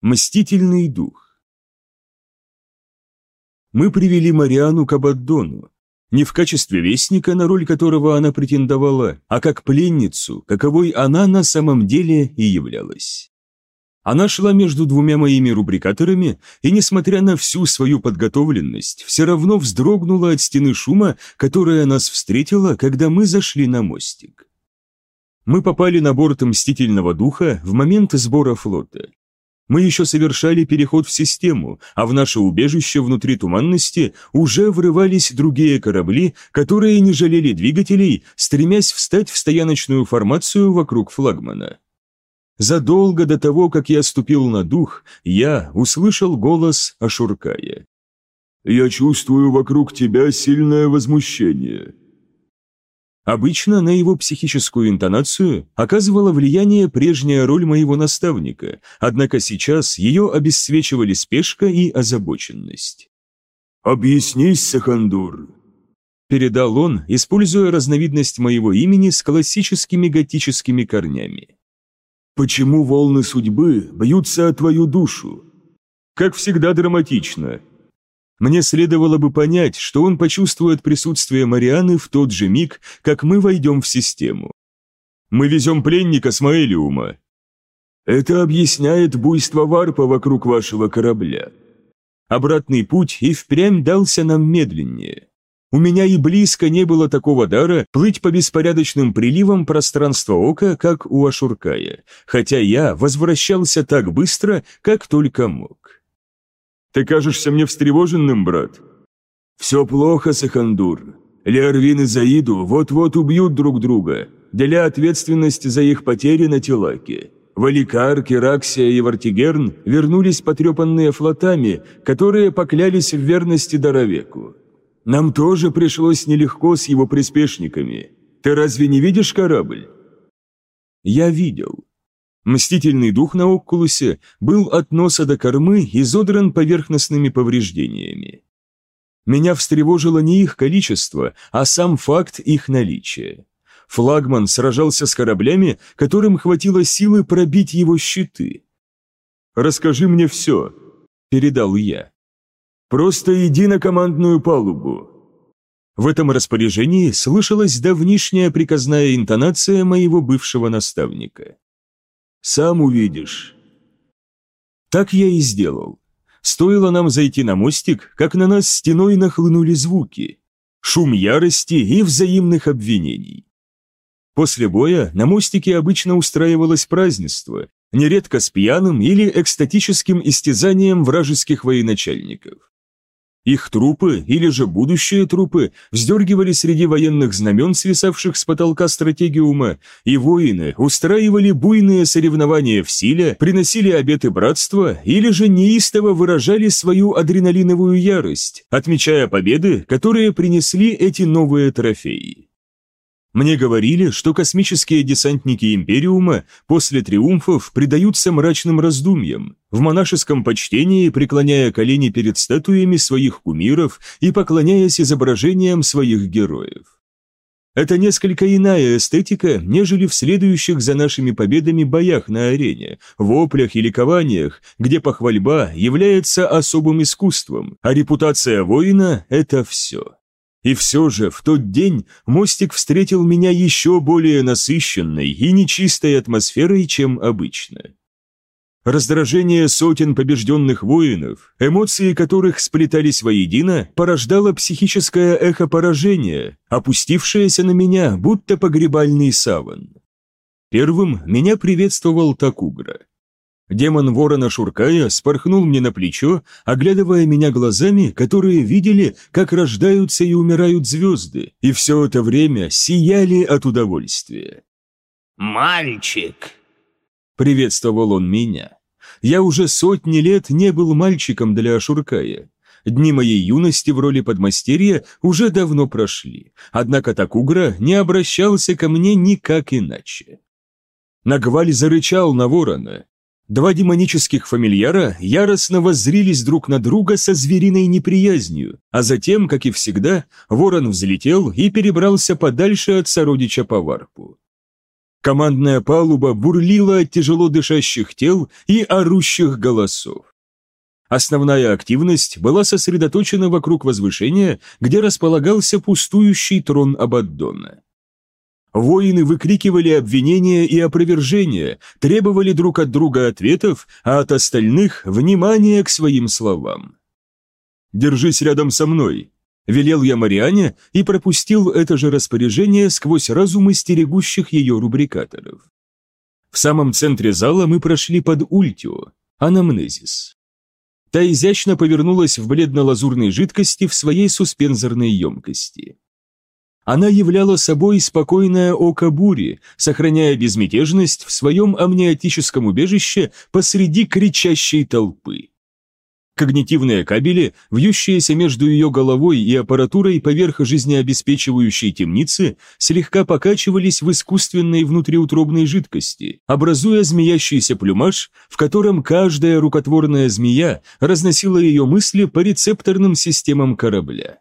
Мстительный дух. Мы привели Мариану к Абаддону, не в качестве вестника, на роль которого она претендовала, а как пленницу, каковой она на самом деле и являлась. Она шла между двумя моими рубрикаторами и, несмотря на всю свою подготовленность, все равно вздрогнула от стены шума, которая нас встретила, когда мы зашли на мостик. Мы попали на борт Мстительного Духа в момент сбора флота. Мы еще совершали переход в систему, а в наше убежище внутри туманности уже врывались другие корабли, которые не жалели двигателей, стремясь встать в стояночную формацию вокруг флагмана. Задолго до того, как я ступил на дух, я услышал голос Ашуркая. «Я чувствую вокруг тебя сильное возмущение». Обычно на его психическую интонацию оказывала влияние прежняя роль моего наставника, однако сейчас ее обесцвечивали спешка и озабоченность. «Объяснись, Сахандур», — передал он, используя разновидность моего имени с классическими готическими корнями. Почему волны судьбы бьются о твою душу? Как всегда драматично. Мне следовало бы понять, что он почувствует присутствие Марианы в тот же миг, как мы войдем в систему. Мы везем пленника с Маэлиума. Это объясняет буйство варпа вокруг вашего корабля. Обратный путь и впрямь дался нам медленнее. У меня и близко не было такого дара плыть по беспорядочным приливам пространства ока, как у Ашуркая, хотя я возвращался так быстро, как только мог. «Ты кажешься мне встревоженным, брат?» «Все плохо, Сахандур. Леорвин и Заиду вот-вот убьют друг друга, деля ответственность за их потери на Тилаке. Валикар, Кераксия и Вартигерн вернулись потрепанные флотами, которые поклялись в верности Доровеку. Нам тоже пришлось нелегко с его приспешниками. Ты разве не видишь корабль?» Я видел. Мстительный дух на Окулусе был от носа до кормы изодран поверхностными повреждениями. Меня встревожило не их количество, а сам факт их наличия. Флагман сражался с кораблями, которым хватило силы пробить его щиты. «Расскажи мне все», — передал я. Просто иди на командную палубу». В этом распоряжении слышалась давнишняя приказная интонация моего бывшего наставника. «Сам увидишь». Так я и сделал. Стоило нам зайти на мостик, как на нас стеной нахлынули звуки. Шум ярости и взаимных обвинений. После боя на мостике обычно устраивалось празднество, нередко с пьяным или экстатическим истязанием вражеских военачальников. Их трупы, или же будущие трупы, вздергивали среди военных знамен, свисавших с потолка стратегиума, и воины устраивали буйные соревнования в силе, приносили обеты братства, или же неистово выражали свою адреналиновую ярость, отмечая победы, которые принесли эти новые трофеи. Мне говорили, что космические десантники Империума после триумфов предаются мрачным раздумьям, в монашеском почтении преклоняя колени перед статуями своих кумиров и поклоняясь изображениям своих героев. Это несколько иная эстетика, нежели в следующих за нашими победами боях на арене, воплях и ликованиях, где похвальба является особым искусством, а репутация воина – это все. И все же в тот день мостик встретил меня еще более насыщенной и нечистой атмосферой, чем обычно. Раздражение сотен побежденных воинов, эмоции которых сплетались воедино, порождало психическое эхо поражения, опустившееся на меня, будто погребальный саван. Первым меня приветствовал Такугра. Демон ворона Шуркая спорхнул мне на плечо, оглядывая меня глазами, которые видели, как рождаются и умирают звезды, и все это время сияли от удовольствия. «Мальчик!» — приветствовал он меня. Я уже сотни лет не был мальчиком для Ашуркая. Дни моей юности в роли подмастерья уже давно прошли, однако Такугра не обращался ко мне никак иначе. Нагваль зарычал на ворона, Два демонических фамильяра яростно воззрились друг на друга со звериной неприязнью, а затем, как и всегда, ворон взлетел и перебрался подальше от сородича по варпу. Командная палуба бурлила от тяжело дышащих тел и орущих голосов. Основная активность была сосредоточена вокруг возвышения, где располагался пустующий трон Абаддона. Воины выкрикивали обвинения и опровержения, требовали друг от друга ответов, а от остальных – внимания к своим словам. «Держись рядом со мной», – велел я Мариане и пропустил это же распоряжение сквозь разумы стерегущих ее рубрикаторов. В самом центре зала мы прошли под ультио, анамнезис. Та изящно повернулась в бледно-лазурной жидкости в своей суспензорной емкости. Она являла собой спокойное око бури, сохраняя безмятежность в своем амниотическом убежище посреди кричащей толпы. Когнитивные кабели, вьющиеся между ее головой и аппаратурой поверх жизнеобеспечивающей темницы, слегка покачивались в искусственной внутриутробной жидкости, образуя змеящийся плюмаж, в котором каждая рукотворная змея разносила ее мысли по рецепторным системам корабля.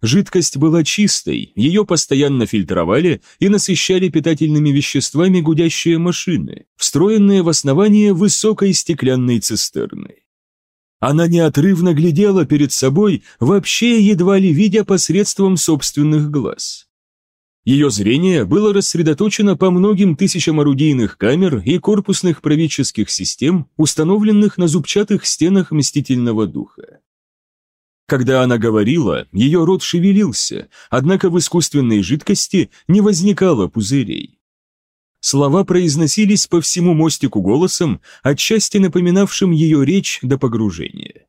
Жидкость была чистой, ее постоянно фильтровали и насыщали питательными веществами гудящие машины, встроенные в основание высокой стеклянной цистерны. Она неотрывно глядела перед собой, вообще едва ли видя посредством собственных глаз. Ее зрение было рассредоточено по многим тысячам орудийных камер и корпусных правительских систем, установленных на зубчатых стенах Мстительного Духа. Когда она говорила, ее рот шевелился, однако в искусственной жидкости не возникало пузырей. Слова произносились по всему мостику голосом, отчасти напоминавшим ее речь до погружения.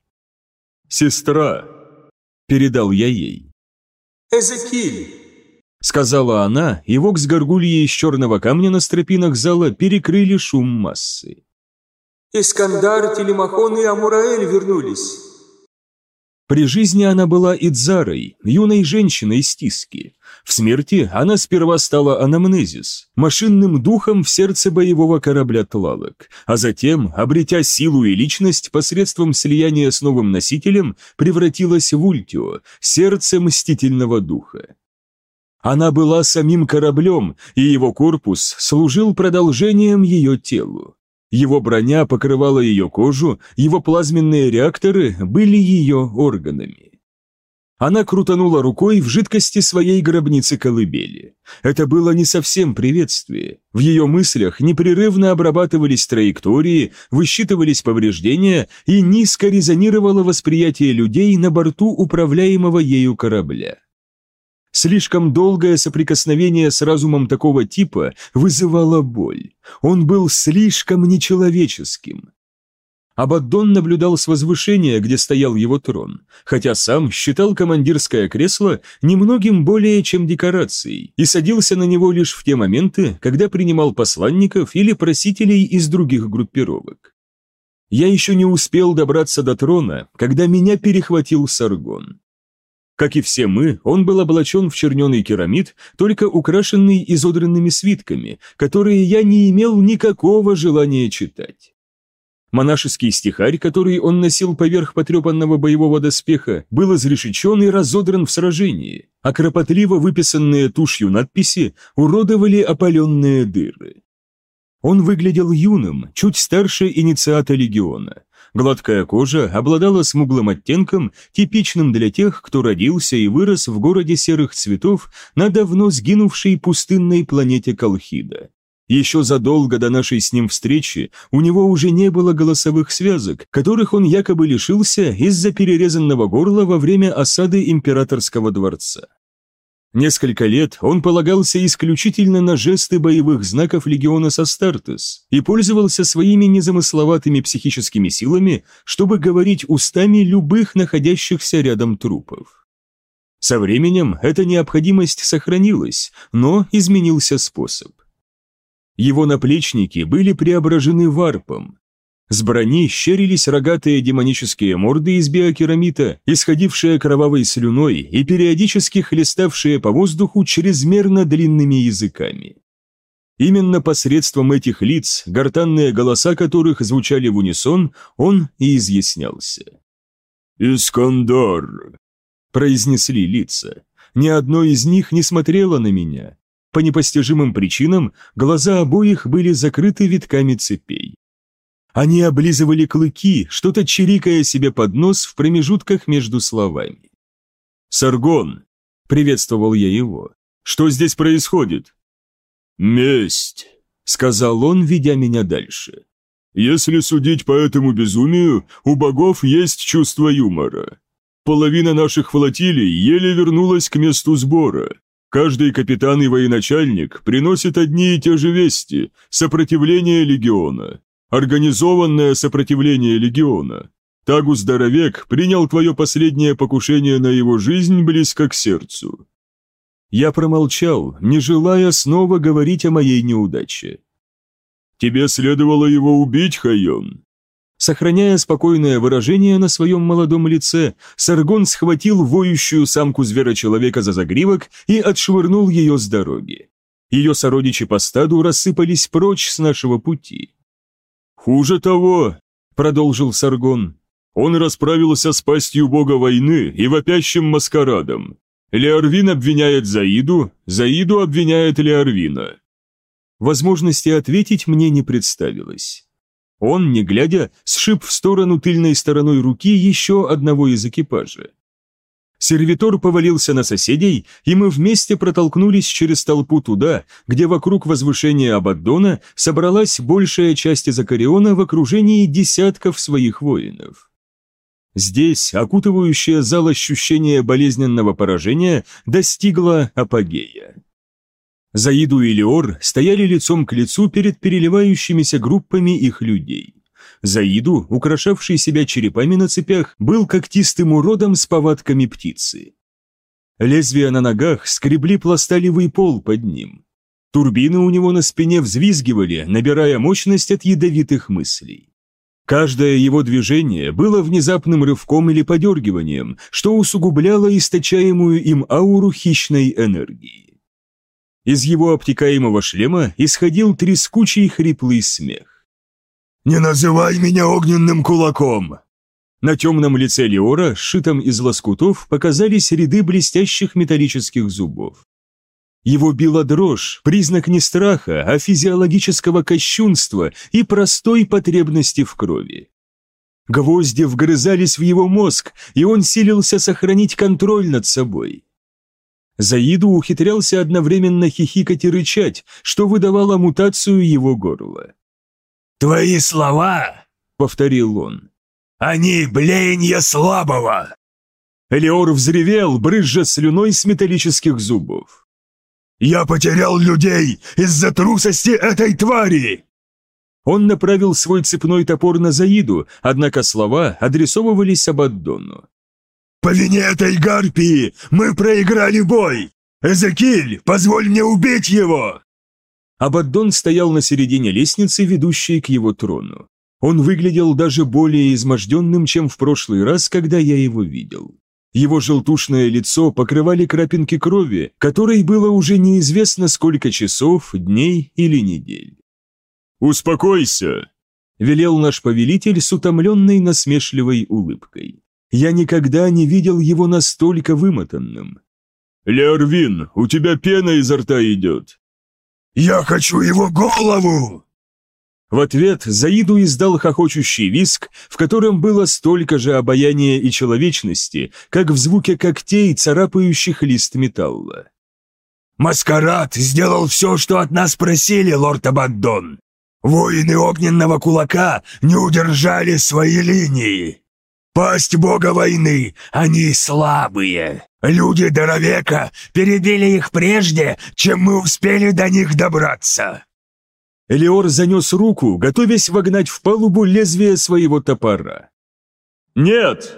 «Сестра!» – передал я ей. «Эзекиль!» – сказала она, и вокс горгульи из черного камня на стропинах зала перекрыли шум массы. «Искандар, Телемахон и Амураэль вернулись!» При жизни она была Идзарой, юной женщиной из Тиски. В смерти она сперва стала анамнезис, машинным духом в сердце боевого корабля Тлалок, а затем, обретя силу и личность посредством слияния с новым носителем, превратилась в Ультио, сердце мстительного духа. Она была самим кораблем, и его корпус служил продолжением ее телу. Его броня покрывала ее кожу, его плазменные реакторы были ее органами. Она крутанула рукой в жидкости своей гробницы колыбели. Это было не совсем приветствие. В ее мыслях непрерывно обрабатывались траектории, высчитывались повреждения и низко резонировало восприятие людей на борту управляемого ею корабля. Слишком долгое соприкосновение с разумом такого типа вызывало боль. Он был слишком нечеловеческим. Абаддон наблюдал с возвышения, где стоял его трон, хотя сам считал командирское кресло немногим более чем декорацией и садился на него лишь в те моменты, когда принимал посланников или просителей из других группировок. Я еще не успел добраться до трона, когда меня перехватил Саргон. Как и все мы, он был облачен в черненый керамид, только украшенный изодранными свитками, которые я не имел никакого желания читать. Монашеский стихарь, который он носил поверх потрепанного боевого доспеха, был изрешечен и разодран в сражении, а кропотливо выписанные тушью надписи уродовали опаленные дыры. Он выглядел юным, чуть старше инициата легиона, Гладкая кожа обладала смуглым оттенком, типичным для тех, кто родился и вырос в городе серых цветов на давно сгинувшей пустынной планете Колхида. Еще задолго до нашей с ним встречи у него уже не было голосовых связок, которых он якобы лишился из-за перерезанного горла во время осады императорского дворца. Несколько лет он полагался исключительно на жесты боевых знаков легиона Састартес и пользовался своими незамысловатыми психическими силами, чтобы говорить устами любых находящихся рядом трупов. Со временем эта необходимость сохранилась, но изменился способ. Его наплечники были преображены варпом, с брони щерились рогатые демонические морды из биокерамита, исходившие кровавой слюной и периодически хлеставшие по воздуху чрезмерно длинными языками. Именно посредством этих лиц, гортанные голоса которых звучали в унисон, он и изъяснялся. «Искандер!» – произнесли лица. Ни одно из них не смотрело на меня. По непостижимым причинам глаза обоих были закрыты витками цепей. Они облизывали клыки, что-то чирикая себе под нос в промежутках между словами. «Саргон!» — приветствовал я его. «Что здесь происходит?» «Месть!» — сказал он, ведя меня дальше. «Если судить по этому безумию, у богов есть чувство юмора. Половина наших флотилий еле вернулась к месту сбора. Каждый капитан и военачальник приносит одни и те же вести – сопротивление легиона. Организованное сопротивление легиона. Тагус-здоровек принял твое последнее покушение на его жизнь близко к сердцу. Я промолчал, не желая снова говорить о моей неудаче. «Тебе следовало его убить, Хайон», Сохраняя спокойное выражение на своем молодом лице, Саргон схватил воющую самку зверочеловека за загривок и отшвырнул ее с дороги. Ее сородичи по стаду рассыпались прочь с нашего пути. «Хуже того», — продолжил Саргон, — «он расправился с пастью бога войны и вопящим маскарадом. Леорвин обвиняет Заиду, Заиду обвиняет Леорвина». Возможности ответить мне не представилось. Он, не глядя, сшиб в сторону тыльной стороной руки еще одного из экипажа. Сервитор повалился на соседей, и мы вместе протолкнулись через толпу туда, где вокруг возвышения Абаддона собралась большая часть Закариона в окружении десятков своих воинов. Здесь окутывающее зал ощущение болезненного поражения достигло апогея. Заиду и Леор стояли лицом к лицу перед переливающимися группами их людей. Заиду, украшавший себя черепами на цепях, был когтистым уродом с повадками птицы. Лезвия на ногах скребли пласталевый пол под ним. Турбины у него на спине взвизгивали, набирая мощность от ядовитых мыслей. Каждое его движение было внезапным рывком или подергиванием, что усугубляло источаемую им ауру хищной энергии. Из его обтекаемого шлема исходил трескучий хриплый смех. «Не называй меня огненным кулаком!» На темном лице Леора, сшитом из лоскутов, показались ряды блестящих металлических зубов. Его била дрожь, признак не страха, а физиологического кощунства и простой потребности в крови. Гвозди вгрызались в его мозг, и он силился сохранить контроль над собой. Заиду ухитрялся одновременно хихикать и рычать, что выдавало мутацию его горла. «Твои слова», — повторил он, — «они блеяние слабого». Элеор взревел, брызжа слюной с металлических зубов. «Я потерял людей из-за трусости этой твари!» Он направил свой цепной топор на Заиду, однако слова адресовывались Абаддону. По вине этой гарпии мы проиграли бой! Эзекиль, позволь мне убить его!» Абаддон стоял на середине лестницы, ведущей к его трону. Он выглядел даже более изможденным, чем в прошлый раз, когда я его видел. Его желтушное лицо покрывали крапинки крови, которой было уже неизвестно сколько часов, дней или недель. «Успокойся!» – велел наш повелитель с утомленной насмешливой улыбкой. Я никогда не видел его настолько вымотанным. «Леорвин, у тебя пена изо рта идет!» «Я хочу его голову!» В ответ Заиду издал хохочущий виск, в котором было столько же обаяния и человечности, как в звуке когтей, царапающих лист металла. «Маскарад сделал все, что от нас просили, лорд Абаддон. Воины огненного кулака не удержали свои линии. Пасть бога войны, они слабые. Люди Доровека перебили их прежде, чем мы успели до них добраться». Элиор занес руку, готовясь вогнать в палубу лезвие своего топора. «Нет!»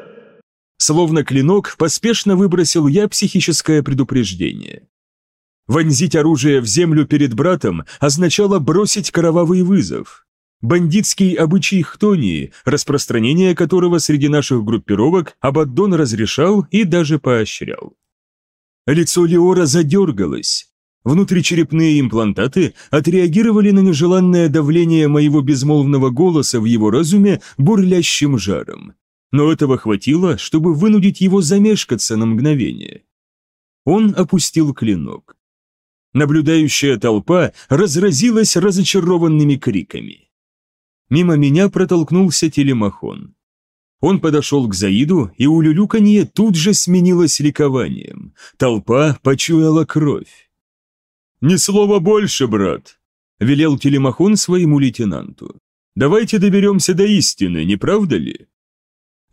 Словно клинок, поспешно выбросил я психическое предупреждение. Вонзить оружие в землю перед братом означало бросить кровавый вызов. Бандитский обычай Хтонии, распространение которого среди наших группировок Абаддон разрешал и даже поощрял. Лицо Леора задергалось. Внутричерепные имплантаты отреагировали на нежеланное давление моего безмолвного голоса в его разуме бурлящим жаром. Но этого хватило, чтобы вынудить его замешкаться на мгновение. Он опустил клинок. Наблюдающая толпа разразилась разочарованными криками. Мимо меня протолкнулся телемахон. Он подошел к Заиду, и улюлюканье тут же сменилось ликованием. Толпа почуяла кровь. «Ни слова больше, брат!» – велел телемахон своему лейтенанту. «Давайте доберемся до истины, не правда ли?»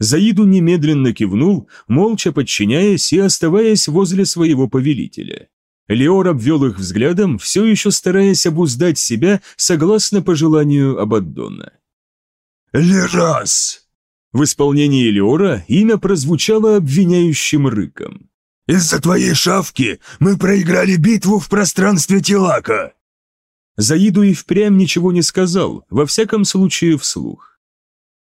Заиду немедленно кивнул, молча подчиняясь и оставаясь возле своего повелителя. Леор обвел их взглядом, все еще стараясь обуздать себя согласно пожеланию Абаддона. «Лерас!» В исполнении Леора имя прозвучало обвиняющим рыком. «Из-за твоей шавки мы проиграли битву в пространстве Телака!» Заиду и впрямь ничего не сказал, во всяком случае вслух.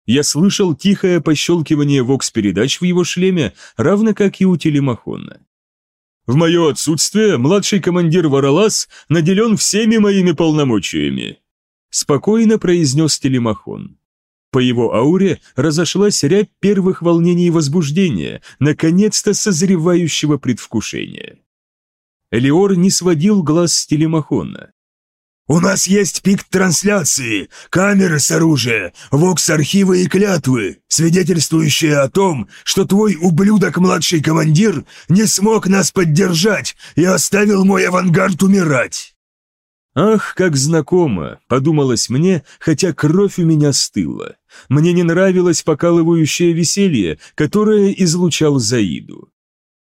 Я слышал тихое пощелкивание вокс-передач в его шлеме, равно как и у телемахона. В мое отсутствие младший командир Варалас наделен всеми моими полномочиями», – спокойно произнес телемахон. По его ауре разошлась рябь первых волнений возбуждения, наконец-то созревающего предвкушения. Элиор не сводил глаз с телемахона. «У нас есть пик трансляции, камеры с оружия, вокс-архивы и клятвы, свидетельствующие о том, что твой ублюдок-младший командир не смог нас поддержать и оставил мой авангард умирать». «Ах, как знакомо!» – подумалось мне, хотя кровь у меня стыла. Мне не нравилось покалывающее веселье, которое излучал Заиду.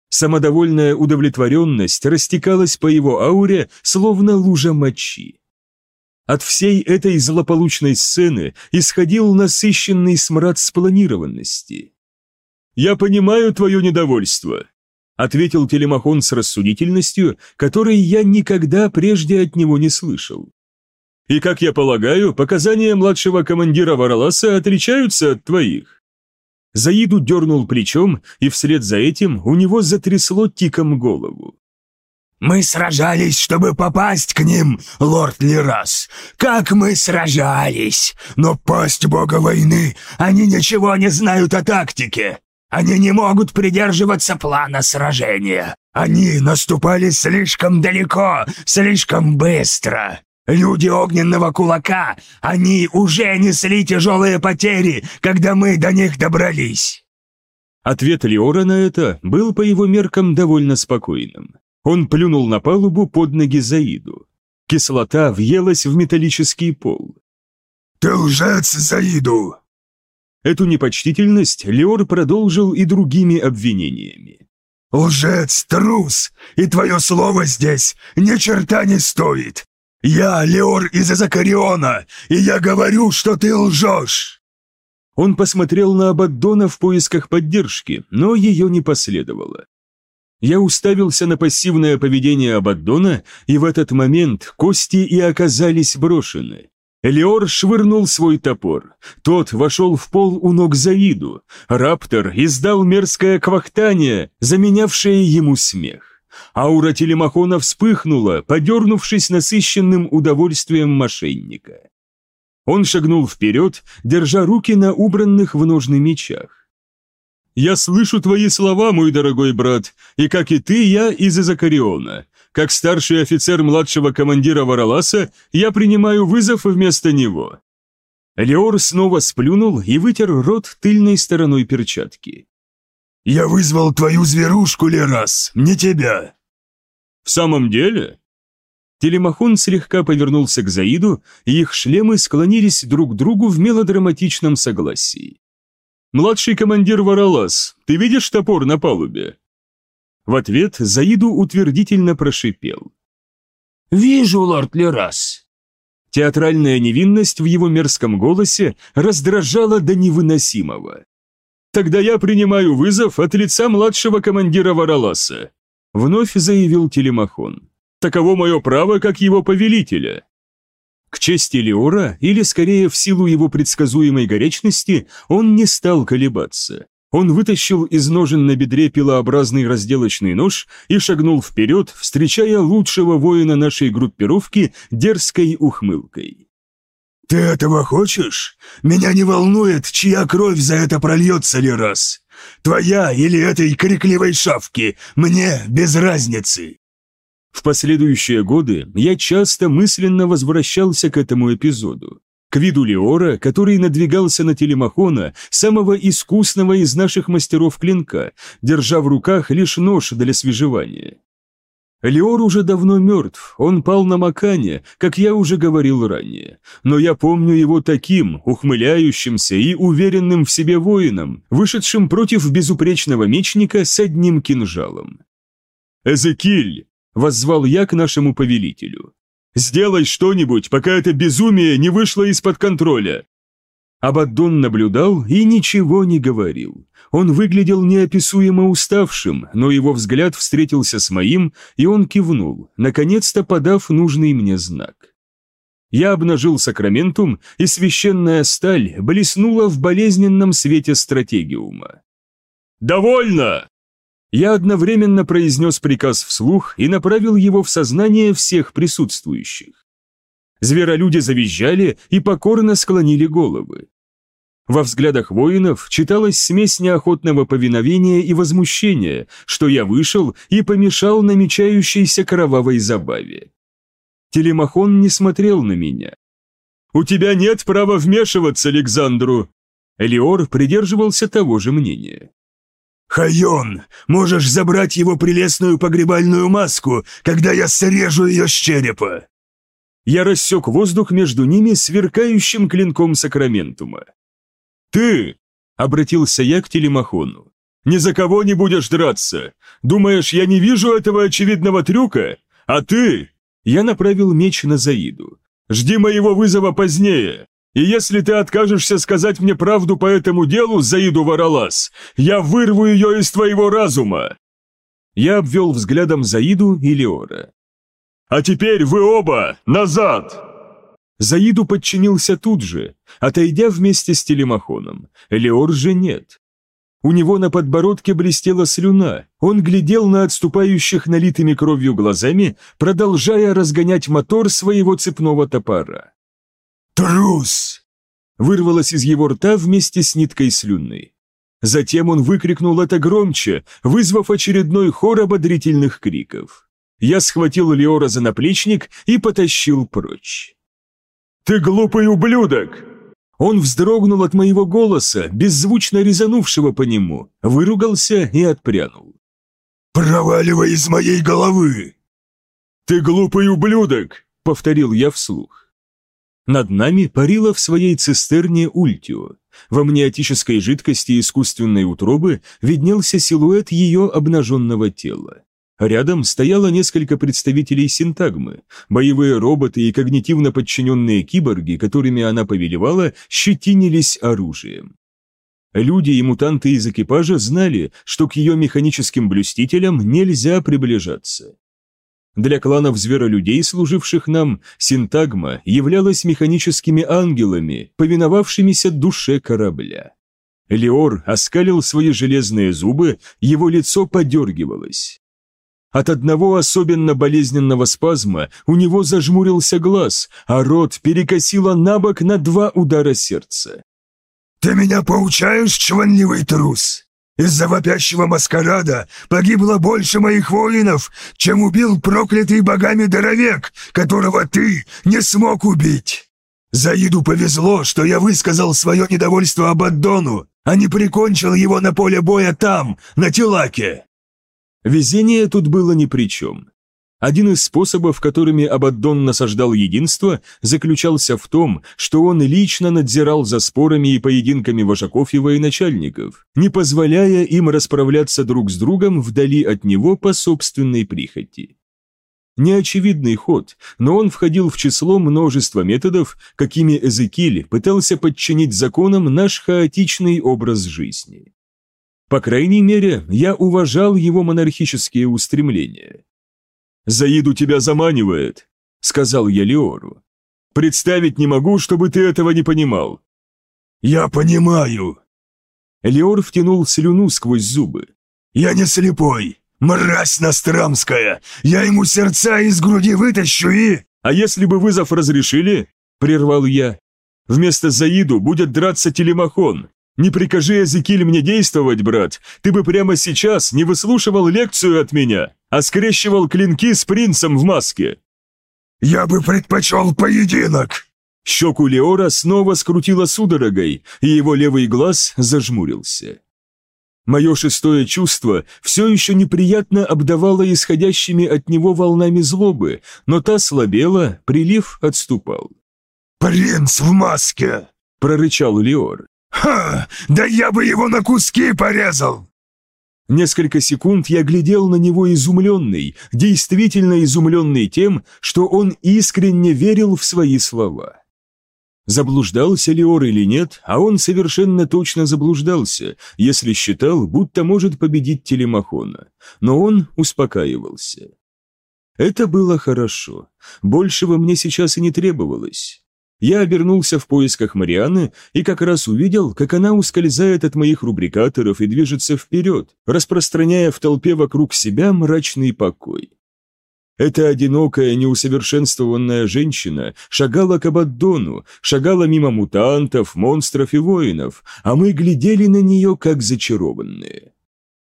Самодовольная удовлетворенность растекалась по его ауре, словно лужа мочи. От всей этой злополучной сцены исходил насыщенный смрад спланированности. «Я понимаю твое недовольство», — ответил Телемахон с рассудительностью, которой я никогда прежде от него не слышал. «И, как я полагаю, показания младшего командира Вараласа отличаются от твоих. Заиду дернул плечом, и вслед за этим у него затрясло тиком голову. «Мы сражались, чтобы попасть к ним, лорд Лирас. Как мы сражались! Но пасть бога войны, они ничего не знают о тактике. Они не могут придерживаться плана сражения. Они наступали слишком далеко, слишком быстро. Люди огненного кулака, они уже несли тяжелые потери, когда мы до них добрались. Ответ Леора на это был по его меркам довольно спокойным. Он плюнул на палубу под ноги Заиду. Кислота въелась в металлический пол. «Ты лжец, Заиду!» Эту непочтительность Леор продолжил и другими обвинениями. «Лжец, трус! И твое слово здесь ни черта не стоит! «Я Леор из Азакариона, и я говорю, что ты лжешь!» Он посмотрел на Абаддона в поисках поддержки, но ее не последовало. Я уставился на пассивное поведение Абаддона, и в этот момент кости и оказались брошены. Элиор швырнул свой топор. Тот вошел в пол у ног Заиду. Раптор издал мерзкое квахтание, заменявшее ему смех. Аура телемахона вспыхнула, подернувшись насыщенным удовольствием мошенника. Он шагнул вперед, держа руки на убранных в ножны мечах. «Я слышу твои слова, мой дорогой брат, и, как и ты, я из Изакариона. Как старший офицер младшего командира Вараласа, я принимаю вызов вместо него». Леор снова сплюнул и вытер рот тыльной стороной перчатки. «Я вызвал твою зверушку, Лерас, не тебя!» «В самом деле?» Телемахон слегка повернулся к Заиду, и их шлемы склонились друг к другу в мелодраматичном согласии. «Младший командир Варалас, ты видишь топор на палубе?» В ответ Заиду утвердительно прошипел. «Вижу, лорд Лерас». Театральная невинность в его мерзком голосе раздражала до невыносимого. «Тогда я принимаю вызов от лица младшего командира Вараласа», вновь заявил Телемахон. «Таково мое право, как его повелителя». К чести Леора, или скорее в силу его предсказуемой горячности, он не стал колебаться. Он вытащил из ножен на бедре пилообразный разделочный нож и шагнул вперед, встречая лучшего воина нашей группировки дерзкой ухмылкой. «Ты этого хочешь? Меня не волнует, чья кровь за это прольется ли раз. Твоя или этой крикливой шавки, мне без разницы». В последующие годы я часто мысленно возвращался к этому эпизоду. К виду Леора, который надвигался на телемахона, самого искусного из наших мастеров клинка, держа в руках лишь нож для свежевания. Леор уже давно мертв, он пал на Макане, как я уже говорил ранее. Но я помню его таким, ухмыляющимся и уверенным в себе воином, вышедшим против безупречного мечника с одним кинжалом. «Эзекиль!» – воззвал я к нашему повелителю. «Сделай что-нибудь, пока это безумие не вышло из-под контроля!» Абаддон наблюдал и ничего не говорил. Он выглядел неописуемо уставшим, но его взгляд встретился с моим, и он кивнул, наконец-то подав нужный мне знак. Я обнажил сакраментум, и священная сталь блеснула в болезненном свете стратегиума. «Довольно!» Я одновременно произнес приказ вслух и направил его в сознание всех присутствующих. Зверолюди завизжали и покорно склонили головы. Во взглядах воинов читалась смесь неохотного повиновения и возмущения, что я вышел и помешал намечающейся кровавой забаве. Телемахон не смотрел на меня. «У тебя нет права вмешиваться, Александру!» Элиор придерживался того же мнения. «Хайон, можешь забрать его прелестную погребальную маску, когда я срежу ее с черепа!» Я рассек воздух между ними сверкающим клинком сакраментума. «Ты!» — обратился я к телемахону. «Ни за кого не будешь драться! Думаешь, я не вижу этого очевидного трюка? А ты?» Я направил меч на Заиду. «Жди моего вызова позднее! И если ты откажешься сказать мне правду по этому делу, Заиду Варалас, я вырву ее из твоего разума!» Я обвел взглядом Заиду и Леора. «А теперь вы оба назад!» Заиду подчинился тут же, отойдя вместе с телемахоном. Леор же нет. У него на подбородке блестела слюна, он глядел на отступающих налитыми кровью глазами, продолжая разгонять мотор своего цепного топора. «Трус!» вырвалось из его рта вместе с ниткой слюны. Затем он выкрикнул это громче, вызвав очередной хор ободрительных криков. Я схватил Леора за наплечник и потащил прочь. «Ты глупый ублюдок!» Он вздрогнул от моего голоса, беззвучно резанувшего по нему, выругался и отпрянул. «Проваливай из моей головы!» «Ты глупый ублюдок!» — повторил я вслух. Над нами парила в своей цистерне Ультио. В амниотической жидкости искусственной утробы виднелся силуэт ее обнаженного тела. Рядом стояло несколько представителей синтагмы, боевые роботы и когнитивно подчиненные киборги, которыми она повелевала, щетинились оружием. Люди и мутанты из экипажа знали, что к ее механическим блюстителям нельзя приближаться. Для кланов зверолюдей, служивших нам, синтагма являлась механическими ангелами, повиновавшимися душе корабля. Леор оскалил свои железные зубы, его лицо подергивалось. От одного особенно болезненного спазма у него зажмурился глаз, а рот перекосило на бок на два удара сердца. «Ты меня поучаешь, чванливый трус? Из-за вопящего маскарада погибло больше моих воинов, чем убил проклятый богами Доровек, которого ты не смог убить. Заиду повезло, что я высказал свое недовольство Абаддону, а не прикончил его на поле боя там, на Тилаке. Везение тут было ни при чем. Один из способов, которыми Абаддон насаждал единство, заключался в том, что он лично надзирал за спорами и поединками вожаков и военачальников, не позволяя им расправляться друг с другом вдали от него по собственной прихоти. Неочевидный ход, но он входил в число множества методов, какими Эзекиль пытался подчинить законам наш хаотичный образ жизни. По крайней мере, я уважал его монархические устремления. «Заиду тебя заманивает», — сказал я Леору. «Представить не могу, чтобы ты этого не понимал». «Я понимаю». Леор втянул слюну сквозь зубы. «Я не слепой, мразь настрамская! Я ему сердца из груди вытащу и...» «А если бы вызов разрешили?» — прервал я. «Вместо Заиду будет драться телемахон, не прикажи Эзекиль мне действовать, брат, ты бы прямо сейчас не выслушивал лекцию от меня. А скрещивал клинки с принцем в маске. «Я бы предпочел поединок!» Щеку Леора снова скрутило судорогой, и его левый глаз зажмурился. Мое шестое чувство все еще неприятно обдавало исходящими от него волнами злобы, но та слабела, прилив отступал. «Принц в маске!» – прорычал Леор. «Ха! Да я бы его на куски порезал!» Несколько секунд я глядел на него изумленный, действительно изумленный тем, что он искренне верил в свои слова. Заблуждался Леор или нет, а он совершенно точно заблуждался, если считал, будто может победить Телемахона. Но он успокаивался. Это было хорошо. Большего мне сейчас и не требовалось. Я обернулся в поисках Марианы и как раз увидел, как она ускользает от моих рубрикаторов и движется вперед, распространяя в толпе вокруг себя мрачный покой. Эта одинокая, неусовершенствованная женщина шагала к Абаддону, шагала мимо мутантов, монстров и воинов, а мы глядели на нее как зачарованные.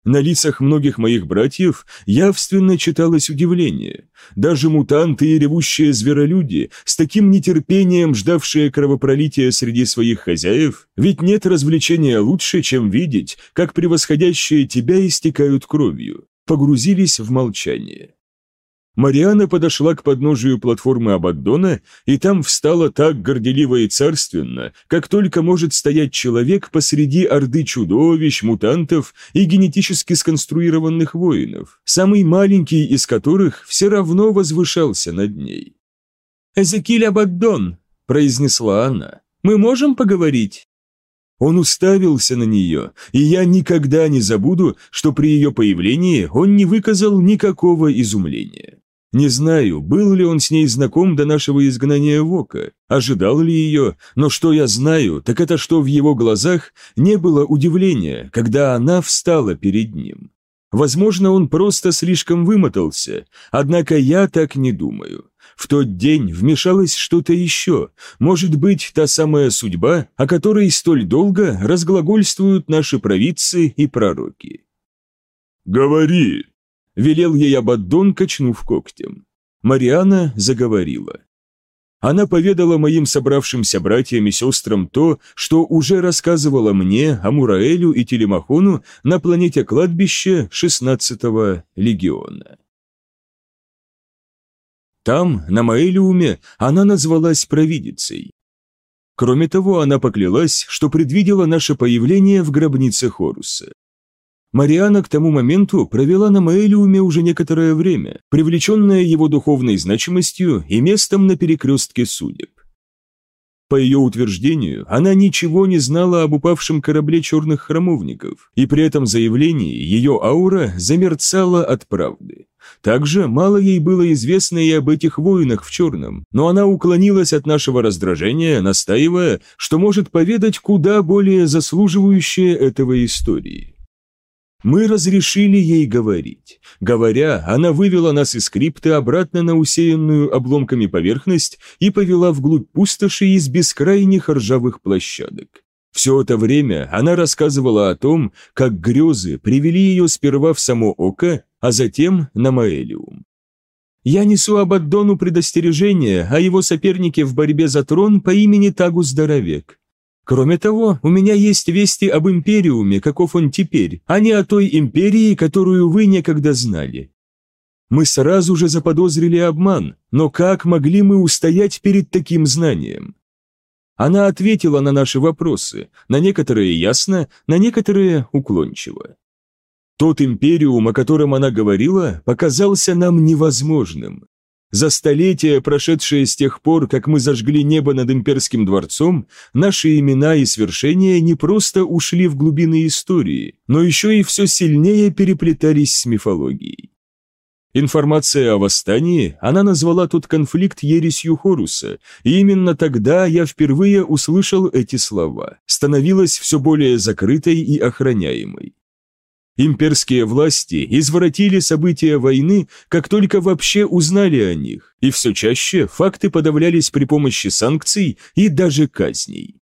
На лицах многих моих братьев явственно читалось удивление. Даже мутанты и ревущие зверолюди, с таким нетерпением ждавшие кровопролития среди своих хозяев, ведь нет развлечения лучше, чем видеть, как превосходящие тебя истекают кровью, погрузились в молчание. Мариана подошла к подножию платформы Абаддона и там встала так горделиво и царственно, как только может стоять человек посреди орды чудовищ, мутантов и генетически сконструированных воинов, самый маленький из которых все равно возвышался над ней. «Эзекиль Абаддон», — произнесла она, — «мы можем поговорить?» Он уставился на нее, и я никогда не забуду, что при ее появлении он не выказал никакого изумления. Не знаю, был ли он с ней знаком до нашего изгнания в Ока, ожидал ли ее, но что я знаю, так это что в его глазах не было удивления, когда она встала перед ним. Возможно, он просто слишком вымотался, однако я так не думаю. В тот день вмешалось что-то еще, может быть, та самая судьба, о которой столь долго разглагольствуют наши провидцы и пророки. «Говори!» — велел ей Абаддон, качнув когтем. Мариана заговорила. Она поведала моим собравшимся братьям и сестрам то, что уже рассказывала мне, Амураэлю и Телемахону на планете кладбище 16-го легиона. Там, на Маэлиуме, она назвалась провидицей. Кроме того, она поклялась, что предвидела наше появление в гробнице Хоруса. Мариана к тому моменту провела на Маэлиуме уже некоторое время, привлеченная его духовной значимостью и местом на перекрестке судеб. По ее утверждению, она ничего не знала об упавшем корабле черных храмовников, и при этом заявлении ее аура замерцала от правды. Также мало ей было известно и об этих воинах в черном, но она уклонилась от нашего раздражения, настаивая, что может поведать куда более заслуживающие этого истории. Мы разрешили ей говорить. Говоря, она вывела нас из крипты обратно на усеянную обломками поверхность и повела вглубь пустоши из бескрайних ржавых площадок. Все это время она рассказывала о том, как грезы привели ее сперва в само око, а затем на Маэлиум. «Я несу Абаддону предостережение о его сопернике в борьбе за трон по имени Тагус Здоровек. Кроме того, у меня есть вести об Империуме, каков он теперь, а не о той Империи, которую вы некогда знали. Мы сразу же заподозрили обман, но как могли мы устоять перед таким знанием? Она ответила на наши вопросы, на некоторые ясно, на некоторые уклончиво. Тот империум, о котором она говорила, показался нам невозможным. За столетия, прошедшие с тех пор, как мы зажгли небо над имперским дворцом, наши имена и свершения не просто ушли в глубины истории, но еще и все сильнее переплетались с мифологией. Информация о восстании, она назвала тот конфликт ересью Хоруса, и именно тогда я впервые услышал эти слова, становилась все более закрытой и охраняемой. Имперские власти изворотили события войны, как только вообще узнали о них, и все чаще факты подавлялись при помощи санкций и даже казней.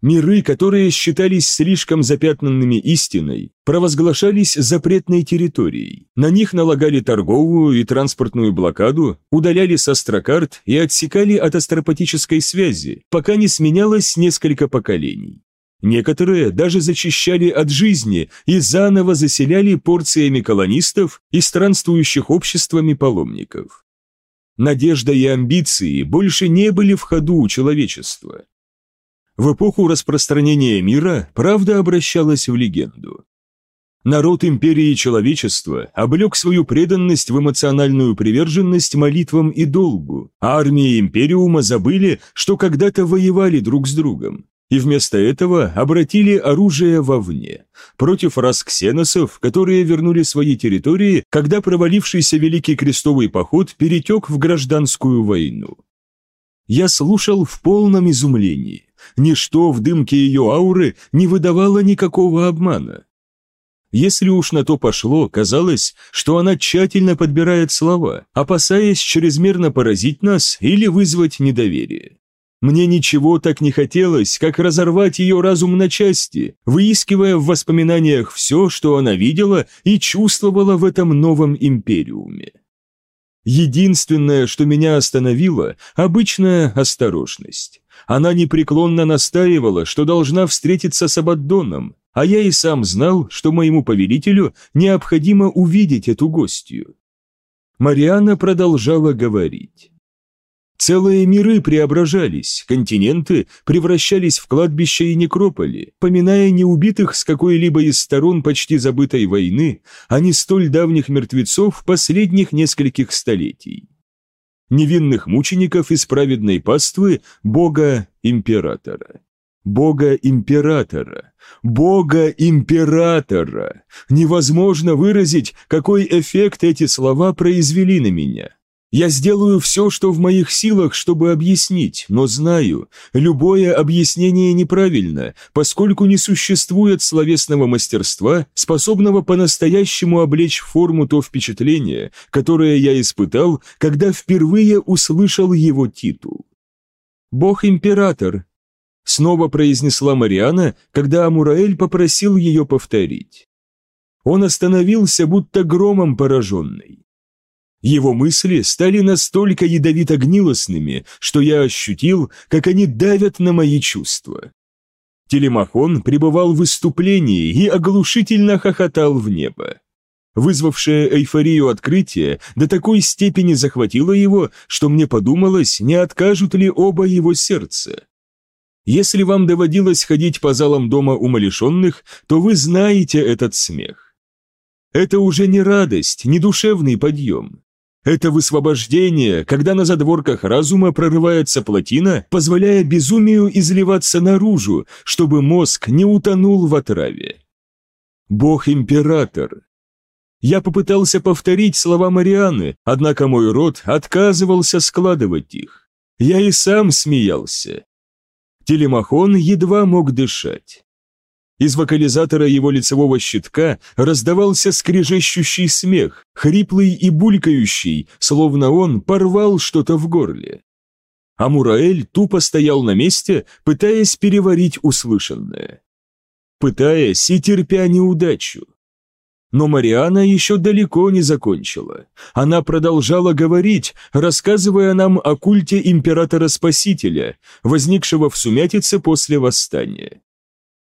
Миры, которые считались слишком запятнанными истиной, провозглашались запретной территорией. На них налагали торговую и транспортную блокаду, удаляли с астрокарт и отсекали от астропатической связи, пока не сменялось несколько поколений. Некоторые даже зачищали от жизни и заново заселяли порциями колонистов и странствующих обществами паломников. Надежда и амбиции больше не были в ходу у человечества. В эпоху распространения мира правда обращалась в легенду. Народ империи человечества облег свою преданность в эмоциональную приверженность молитвам и долгу, а армии Империума забыли, что когда-то воевали друг с другом, и вместо этого обратили оружие вовне, против рас ксеносов, которые вернули свои территории, когда провалившийся Великий Крестовый поход перетек в гражданскую войну. Я слушал в полном изумлении. Ничто в дымке ее ауры не выдавало никакого обмана. Если уж на то пошло, казалось, что она тщательно подбирает слова, опасаясь чрезмерно поразить нас или вызвать недоверие. Мне ничего так не хотелось, как разорвать ее разум на части, выискивая в воспоминаниях все, что она видела и чувствовала в этом новом империуме. Единственное, что меня остановило – обычная осторожность. Она непреклонно настаивала, что должна встретиться с Абаддоном, а я и сам знал, что моему повелителю необходимо увидеть эту гостью. Мариана продолжала говорить. Целые миры преображались, континенты превращались в кладбища и некрополи, поминая не убитых с какой-либо из сторон почти забытой войны, а не столь давних мертвецов последних нескольких столетий. Невинных мучеников из праведной паствы Бога-Императора. Бога-Императора. Бога-Императора. Невозможно выразить, какой эффект эти слова произвели на меня. Я сделаю все, что в моих силах, чтобы объяснить, но знаю, любое объяснение неправильно, поскольку не существует словесного мастерства, способного по-настоящему облечь форму то впечатление, которое я испытал, когда впервые услышал его титул. «Бог-император», — снова произнесла Мариана, когда Амураэль попросил ее повторить. Он остановился, будто громом пораженный. Его мысли стали настолько ядовито-гнилостными, что я ощутил, как они давят на мои чувства. Телемахон пребывал в выступлении и оглушительно хохотал в небо. Вызвавшее эйфорию открытие до такой степени захватило его, что мне подумалось, не откажут ли оба его сердца. Если вам доводилось ходить по залам дома умалишенных, то вы знаете этот смех. Это уже не радость, не душевный подъем. Это высвобождение, когда на задворках разума прорывается плотина, позволяя безумию изливаться наружу, чтобы мозг не утонул в отраве. Бог-император. Я попытался повторить слова Марианы, однако мой рот отказывался складывать их. Я и сам смеялся. Телемахон едва мог дышать. Из вокализатора его лицевого щитка раздавался скрежещущий смех, хриплый и булькающий, словно он порвал что-то в горле. Амураэль тупо стоял на месте, пытаясь переварить услышанное. Пытаясь и терпя неудачу. Но Мариана еще далеко не закончила. Она продолжала говорить, рассказывая нам о культе императора-спасителя, возникшего в сумятице после восстания.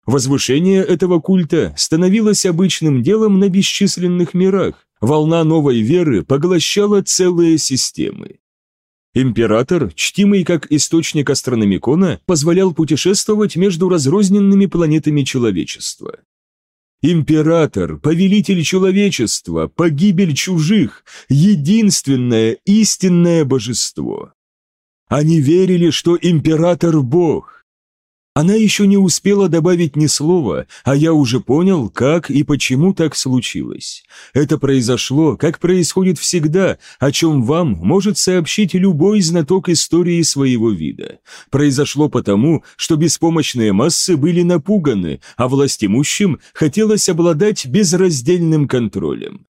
Возвышение этого культа становилось обычным делом на бесчисленных мирах, волна новой веры поглощала целые системы. Император, чтимый как источник астрономикона, позволял путешествовать между разрозненными планетами человечества. Император, повелитель человечества, погибель чужих, единственное истинное божество. Они верили, что император – Бог, она еще не успела добавить ни слова, а я уже понял, как и почему так случилось. Это произошло, как происходит всегда, о чем вам может сообщить любой знаток истории своего вида. Произошло потому, что беспомощные массы были напуганы, а властимущим хотелось обладать безраздельным контролем.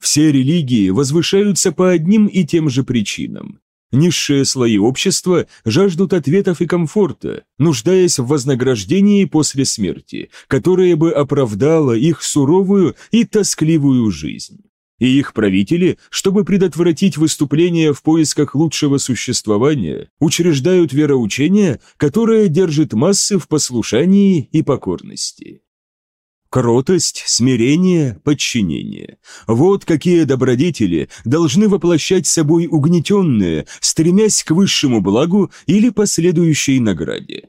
Все религии возвышаются по одним и тем же причинам. Низшие слои общества жаждут ответов и комфорта, нуждаясь в вознаграждении после смерти, которое бы оправдало их суровую и тоскливую жизнь. И их правители, чтобы предотвратить выступления в поисках лучшего существования, учреждают вероучение, которое держит массы в послушании и покорности. Кротость, смирение, подчинение. Вот какие добродетели должны воплощать собой угнетенные, стремясь к высшему благу или последующей награде.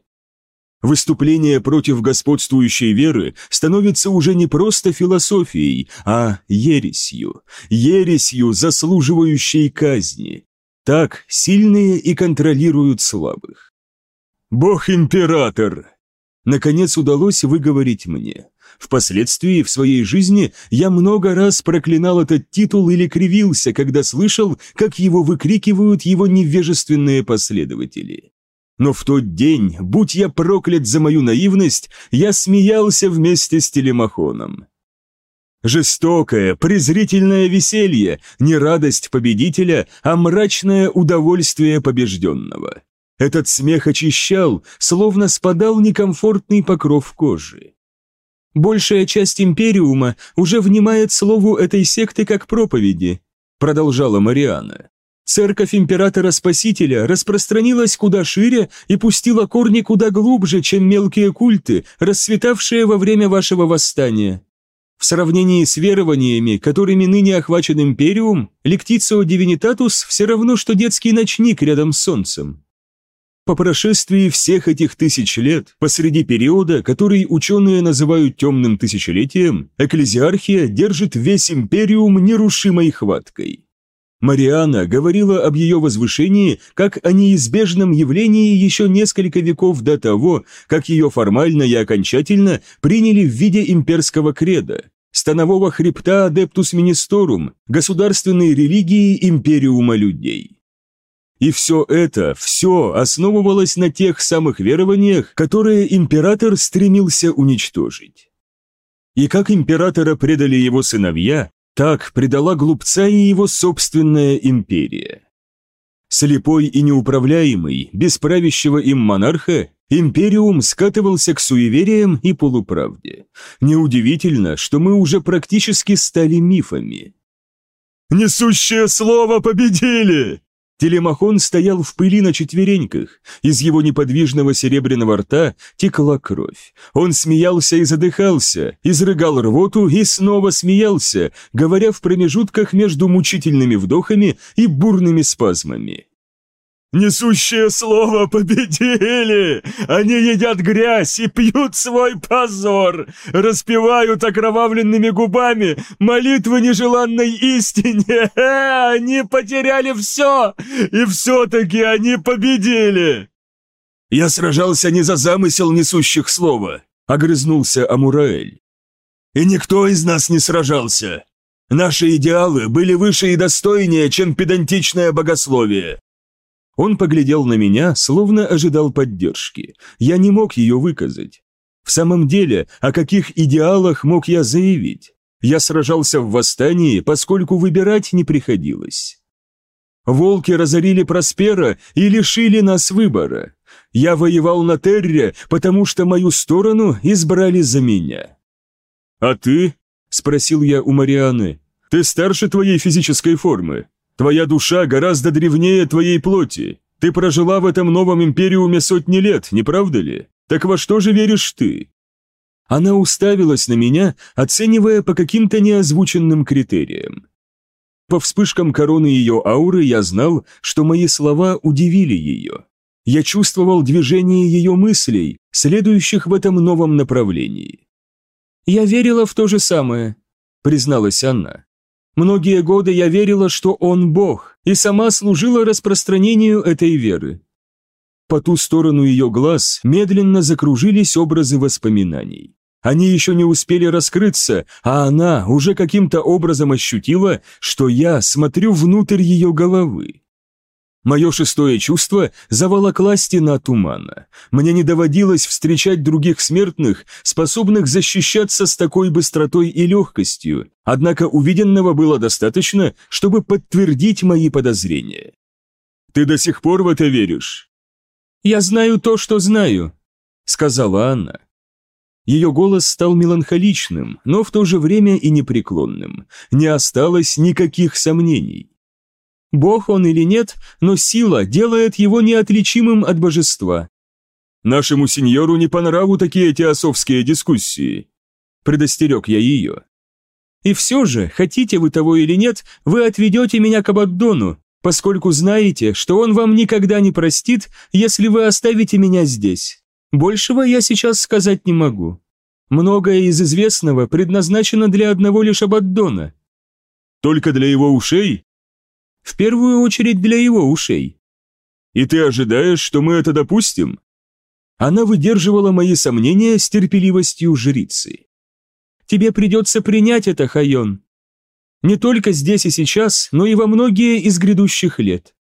Выступление против господствующей веры становится уже не просто философией, а ересью, ересью, заслуживающей казни. Так сильные и контролируют слабых. «Бог-император!» Наконец удалось выговорить мне. Впоследствии в своей жизни я много раз проклинал этот титул или кривился, когда слышал, как его выкрикивают его невежественные последователи. Но в тот день, будь я проклят за мою наивность, я смеялся вместе с Телемахоном. Жестокое, презрительное веселье, не радость победителя, а мрачное удовольствие побежденного. Этот смех очищал, словно спадал некомфортный покров кожи. Большая часть Империума уже внимает слову этой секты как проповеди, продолжала Мариана. Церковь Императора-Спасителя распространилась куда шире и пустила корни куда глубже, чем мелкие культы, расцветавшие во время вашего восстания. В сравнении с верованиями, которыми ныне охвачен Империум, Лектицио Дивинитатус все равно, что детский ночник рядом с солнцем. По прошествии всех этих тысяч лет, посреди периода, который ученые называют темным тысячелетием, экклезиархия держит весь империум нерушимой хваткой. Мариана говорила об ее возвышении как о неизбежном явлении еще несколько веков до того, как ее формально и окончательно приняли в виде имперского креда, станового хребта Адептус Министорум, государственной религии империума людей. И все это, все основывалось на тех самых верованиях, которые император стремился уничтожить. И как императора предали его сыновья, так предала глупца и его собственная империя. Слепой и неуправляемый, без правящего им монарха, империум скатывался к суевериям и полуправде. Неудивительно, что мы уже практически стали мифами. «Несущее слово победили!» Телемахон стоял в пыли на четвереньках, из его неподвижного серебряного рта текла кровь. Он смеялся и задыхался, изрыгал рвоту и снова смеялся, говоря в промежутках между мучительными вдохами и бурными спазмами. Несущее слово победили! Они едят грязь и пьют свой позор, распевают окровавленными губами молитвы нежеланной истине. Они потеряли все, и все-таки они победили!» «Я сражался не за замысел несущих слова», — огрызнулся Амураэль. «И никто из нас не сражался. Наши идеалы были выше и достойнее, чем педантичное богословие. Он поглядел на меня, словно ожидал поддержки. Я не мог ее выказать. В самом деле, о каких идеалах мог я заявить? Я сражался в восстании, поскольку выбирать не приходилось. Волки разорили Проспера и лишили нас выбора. Я воевал на Терре, потому что мою сторону избрали за меня. «А ты?» – спросил я у Марианы. «Ты старше твоей физической формы?» Твоя душа гораздо древнее твоей плоти. Ты прожила в этом новом империуме сотни лет, не правда ли? Так во что же веришь ты?» Она уставилась на меня, оценивая по каким-то неозвученным критериям. По вспышкам короны ее ауры я знал, что мои слова удивили ее. Я чувствовал движение ее мыслей, следующих в этом новом направлении. «Я верила в то же самое», — призналась Анна. Многие годы я верила, что он Бог, и сама служила распространению этой веры. По ту сторону ее глаз медленно закружились образы воспоминаний. Они еще не успели раскрыться, а она уже каким-то образом ощутила, что я смотрю внутрь ее головы. Мое шестое чувство заволокла стена тумана. Мне не доводилось встречать других смертных, способных защищаться с такой быстротой и легкостью, однако увиденного было достаточно, чтобы подтвердить мои подозрения. Ты до сих пор в это веришь?» «Я знаю то, что знаю», — сказала Анна. Ее голос стал меланхоличным, но в то же время и непреклонным. Не осталось никаких сомнений. Бог он или нет, но сила делает его неотличимым от божества. Нашему сеньору не по нраву такие теософские дискуссии. Предостерег я ее. И все же, хотите вы того или нет, вы отведете меня к Абаддону, поскольку знаете, что он вам никогда не простит, если вы оставите меня здесь. Большего я сейчас сказать не могу. Многое из известного предназначено для одного лишь Абаддона. Только для его ушей? В первую очередь для его ушей. И ты ожидаешь, что мы это допустим? Она выдерживала мои сомнения с терпеливостью жрицы. Тебе придется принять это, Хайон. Не только здесь и сейчас, но и во многие из грядущих лет.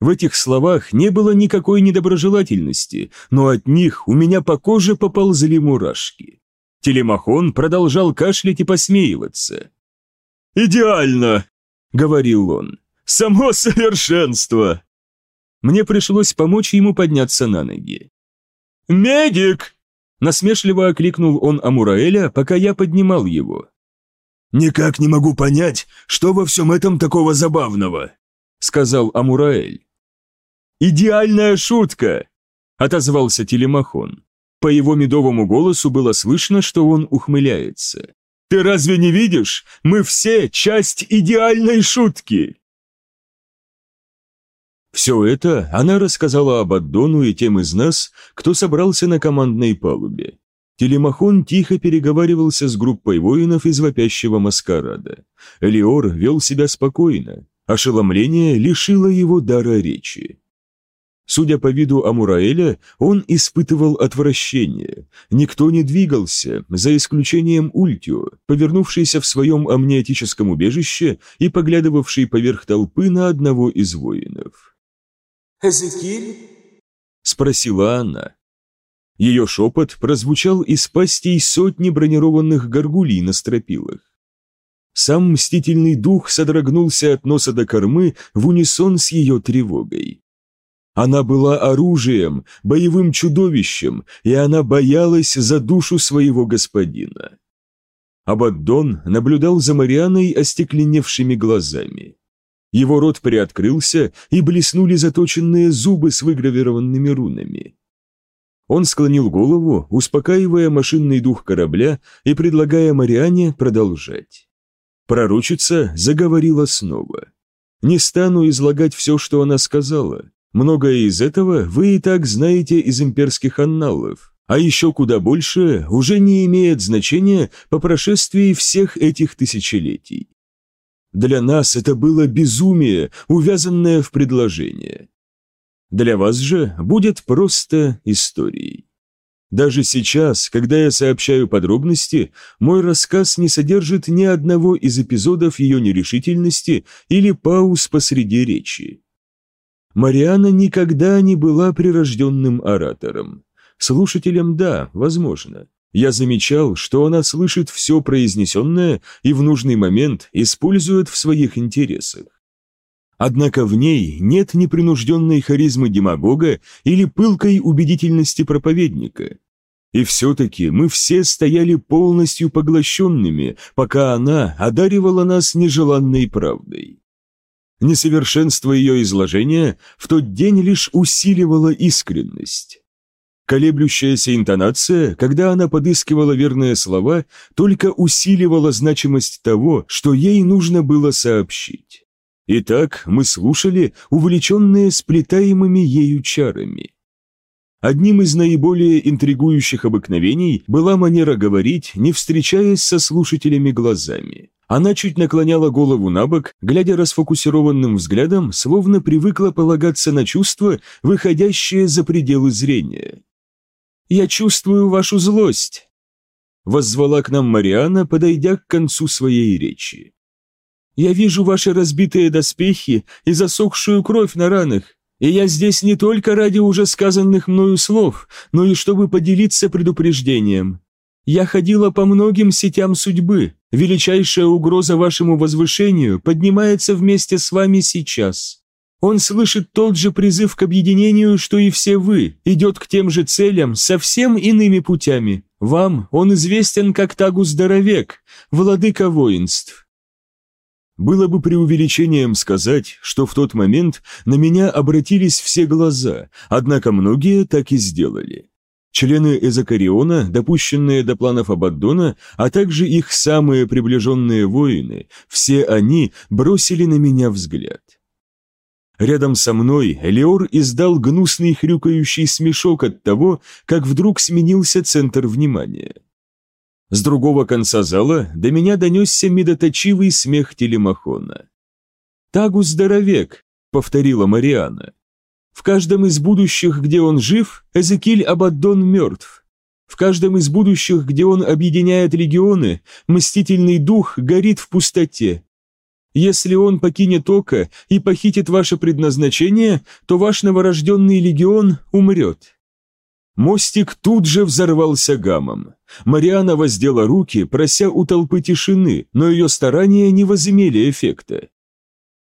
В этих словах не было никакой недоброжелательности, но от них у меня по коже поползли мурашки. Телемахон продолжал кашлять и посмеиваться. «Идеально!» — говорил он. «Само совершенство!» Мне пришлось помочь ему подняться на ноги. «Медик!» — насмешливо окликнул он Амураэля, пока я поднимал его. «Никак не могу понять, что во всем этом такого забавного», — сказал Амураэль. «Идеальная шутка!» — отозвался Телемахон. По его медовому голосу было слышно, что он ухмыляется. «Ты разве не видишь? Мы все часть идеальной шутки!» Все это она рассказала об Аддону и тем из нас, кто собрался на командной палубе. Телемахон тихо переговаривался с группой воинов из вопящего маскарада. Элиор вел себя спокойно. Ошеломление лишило его дара речи. Судя по виду Амураэля, он испытывал отвращение. Никто не двигался, за исключением Ультио, повернувшийся в своем амниотическом убежище и поглядывавший поверх толпы на одного из воинов. «Эзекиль?» — спросила она. Ее шепот прозвучал из пастей сотни бронированных горгулей на стропилах. Сам мстительный дух содрогнулся от носа до кормы в унисон с ее тревогой. Она была оружием, боевым чудовищем, и она боялась за душу своего господина. Абаддон наблюдал за Марианой остекленевшими глазами. Его рот приоткрылся, и блеснули заточенные зубы с выгравированными рунами. Он склонил голову, успокаивая машинный дух корабля и предлагая Мариане продолжать. Пророчица заговорила снова. «Не стану излагать все, что она сказала. Многое из этого вы и так знаете из имперских анналов, а еще куда больше уже не имеет значения по прошествии всех этих тысячелетий. Для нас это было безумие, увязанное в предложение. Для вас же будет просто историей. Даже сейчас, когда я сообщаю подробности, мой рассказ не содержит ни одного из эпизодов ее нерешительности или пауз посреди речи. Мариана никогда не была прирожденным оратором. Слушателям – да, возможно. Я замечал, что она слышит все произнесенное и в нужный момент использует в своих интересах. Однако в ней нет непринужденной харизмы демагога или пылкой убедительности проповедника. И все-таки мы все стояли полностью поглощенными, пока она одаривала нас нежеланной правдой. Несовершенство ее изложения в тот день лишь усиливало искренность. Колеблющаяся интонация, когда она подыскивала верные слова, только усиливала значимость того, что ей нужно было сообщить. Итак, мы слушали, увлеченные сплетаемыми ею чарами. Одним из наиболее интригующих обыкновений была манера говорить, не встречаясь со слушателями глазами. Она чуть наклоняла голову на бок, глядя расфокусированным взглядом, словно привыкла полагаться на чувства, выходящие за пределы зрения. «Я чувствую вашу злость», — воззвала к нам Мариана, подойдя к концу своей речи. «Я вижу ваши разбитые доспехи и засохшую кровь на ранах, и я здесь не только ради уже сказанных мною слов, но и чтобы поделиться предупреждением. Я ходила по многим сетям судьбы. Величайшая угроза вашему возвышению поднимается вместе с вами сейчас. Он слышит тот же призыв к объединению, что и все вы, идет к тем же целям, совсем иными путями. Вам он известен как Тагус-Здоровек, владыка воинств. Было бы преувеличением сказать, что в тот момент на меня обратились все глаза, однако многие так и сделали. Члены Эзокариона, допущенные до планов Абаддона, а также их самые приближенные воины, все они бросили на меня взгляд. Рядом со мной Леор издал гнусный хрюкающий смешок от того, как вдруг сменился центр внимания. С другого конца зала до меня донесся медоточивый смех телемахона. «Тагус здоровек», — повторила Мариана. «В каждом из будущих, где он жив, Эзекиль Абаддон мертв. В каждом из будущих, где он объединяет легионы, мстительный дух горит в пустоте, если он покинет око и похитит ваше предназначение, то ваш новорожденный легион умрет». Мостик тут же взорвался гамом. Мариана воздела руки, прося у толпы тишины, но ее старания не возымели эффекта.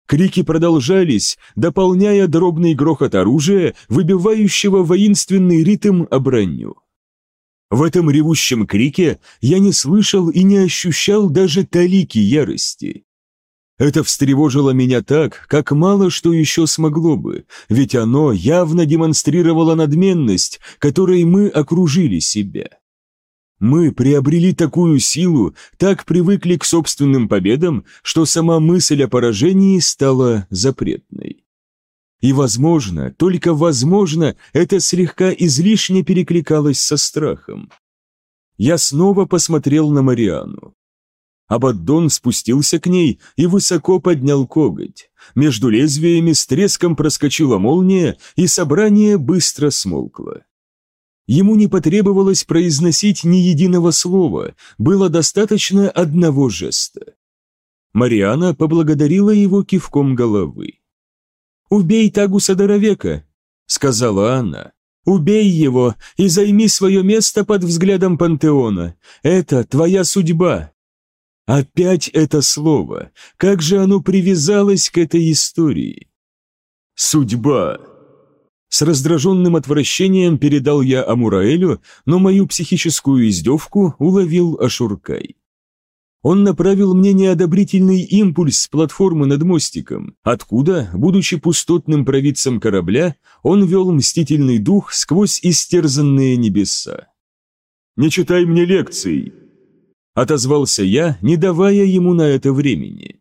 Крики продолжались, дополняя дробный грохот оружия, выбивающего воинственный ритм оброню. В этом ревущем крике я не слышал и не ощущал даже талики ярости. Это встревожило меня так, как мало что еще смогло бы, ведь оно явно демонстрировало надменность, которой мы окружили себя. Мы приобрели такую силу, так привыкли к собственным победам, что сама мысль о поражении стала запретной. И, возможно, только возможно, это слегка излишне перекликалось со страхом. Я снова посмотрел на Мариану. Абаддон спустился к ней и высоко поднял коготь. Между лезвиями с треском проскочила молния, и собрание быстро смолкло. Ему не потребовалось произносить ни единого слова, было достаточно одного жеста. Мариана поблагодарила его кивком головы. «Убей Тагуса Доровека», — сказала она. «Убей его и займи свое место под взглядом пантеона. Это твоя судьба, Опять это слово. Как же оно привязалось к этой истории? Судьба. С раздраженным отвращением передал я Амураэлю, но мою психическую издевку уловил Ашуркай. Он направил мне неодобрительный импульс с платформы над мостиком, откуда, будучи пустотным провидцем корабля, он вел мстительный дух сквозь истерзанные небеса. «Не читай мне лекций!» Отозвался я, не давая ему на это времени.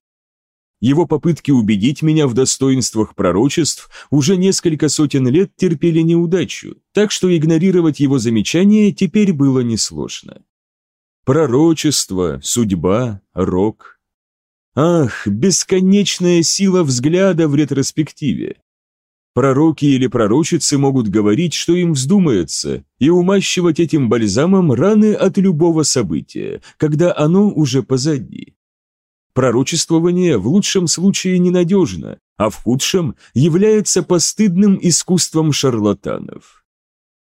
Его попытки убедить меня в достоинствах пророчеств уже несколько сотен лет терпели неудачу, так что игнорировать его замечания теперь было несложно. Пророчество, судьба, рок. Ах, бесконечная сила взгляда в ретроспективе. Пророки или пророчицы могут говорить, что им вздумается, и умащивать этим бальзамом раны от любого события, когда оно уже позади. Пророчествование в лучшем случае ненадежно, а в худшем является постыдным искусством шарлатанов.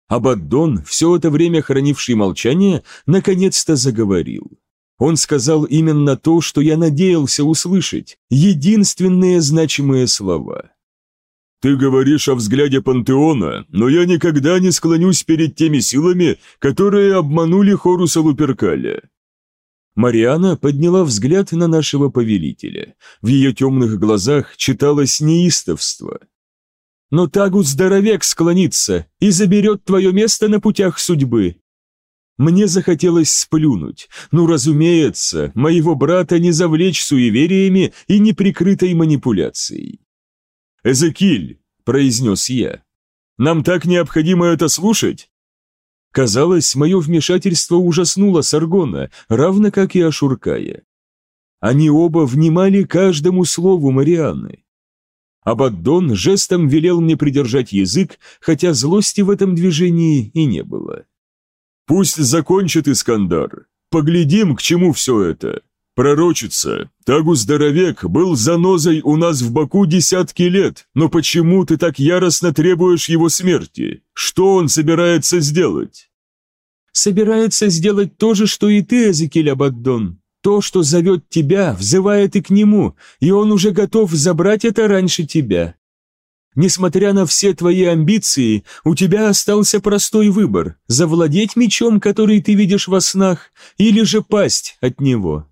Абаддон, все это время хранивший молчание, наконец-то заговорил. Он сказал именно то, что я надеялся услышать, единственные значимые слова. Ты говоришь о взгляде пантеона, но я никогда не склонюсь перед теми силами, которые обманули Хоруса Луперкаля». Мариана подняла взгляд на нашего повелителя. В ее темных глазах читалось неистовство. «Но Тагут здоровек склонится и заберет твое место на путях судьбы», мне захотелось сплюнуть. Ну, разумеется, моего брата не завлечь суевериями и неприкрытой манипуляцией. «Эзекиль!» – произнес я. «Нам так необходимо это слушать!» Казалось, мое вмешательство ужаснуло Саргона, равно как и Ашуркая. Они оба внимали каждому слову Марианны. Абаддон жестом велел мне придержать язык, хотя злости в этом движении и не было. «Пусть закончит Искандар. Поглядим, к чему все это. «Пророчица, Тагус-здоровек был занозой у нас в Баку десятки лет, но почему ты так яростно требуешь его смерти? Что он собирается сделать?» «Собирается сделать то же, что и ты, Эзекиль Абаддон. То, что зовет тебя, взывает и к нему, и он уже готов забрать это раньше тебя». Несмотря на все твои амбиции, у тебя остался простой выбор – завладеть мечом, который ты видишь во снах, или же пасть от него.